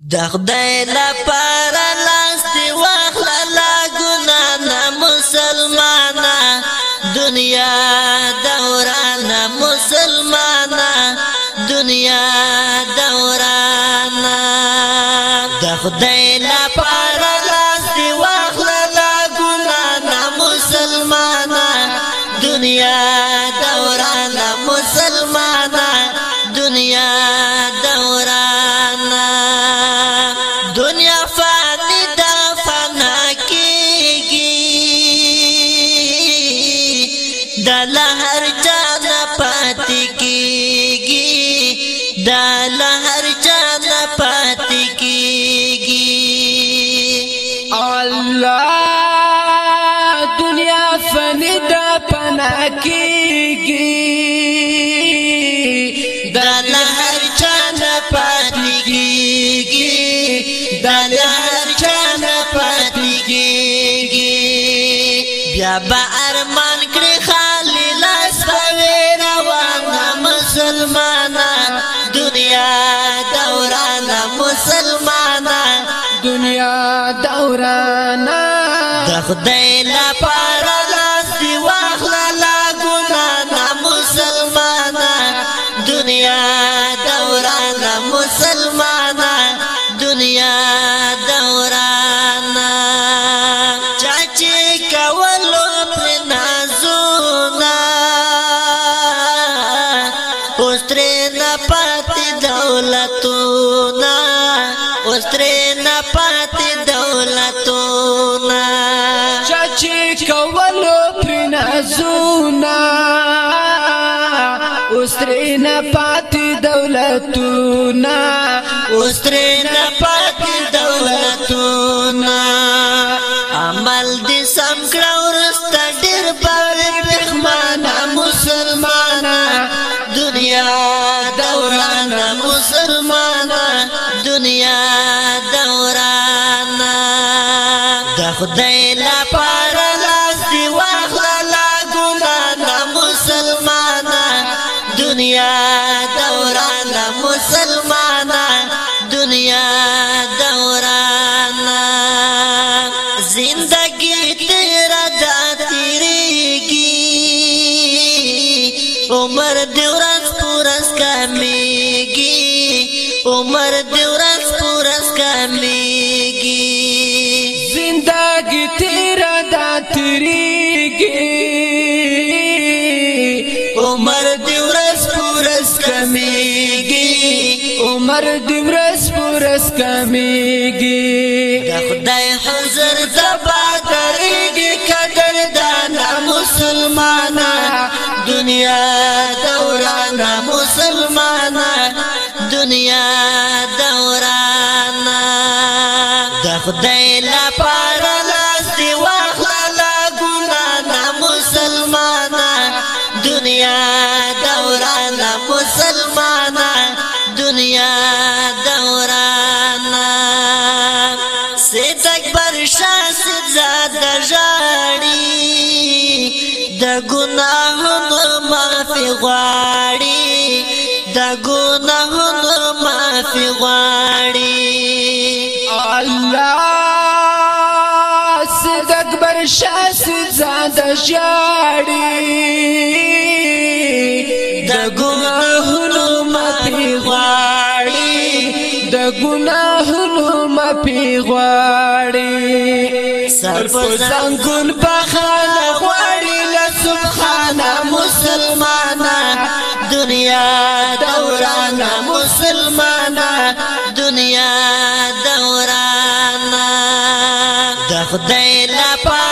د خدای لپاره لاس دی واخله لا ګنا نه مسلمانا دنیا دورانه مسلمانا دنیا دورانه د خدای دل هر جان پات کیږي دل هر جان پات کیږي الله دنیا فنی د پنا کیږي دل هر جان پات کیږي دل هر جان پات کیږي بیا دورانا د خدای لپاره لاس دی واخلا لا ګنا نه مسلمانا دنیا دورانا مسلمانا دنیا دورانا چاچی کولو پر نازونا اوسترین پاتی دولتونا اوسترین جازونا اوسترین پاتی دولتونا اوسترین پاتی دولتونا عمل دی سم کړو رستا ډیر باندې پخمانا مسلمانا دنیا دورانا مسلمانا دنیا دورانا د خدای لپاره زندگی تیرا دا تیریگی عمر دیورت پورس کمیگی عمر دیورت پورس کمیگی زندگی تیرا دا تیریگی عمر دیورت پورس کمیگی عمر دیورت ورس کمیږي دا خدای حضور تبا کریږي قدردان مسلمانا دنیا دوران مسلمانا دنیا دوران دا خدای لپاره لاس دیوال د ګناهونو معافي غواړي د ګناهونو معافي غواړي الله صد اکبر شاه زاد شاړي د ګناهونو معافي غواړي د ګناهونو معافي غواړي سر په زنګون په خاله دوران مسلمانا دنیا دوران دخدای لپا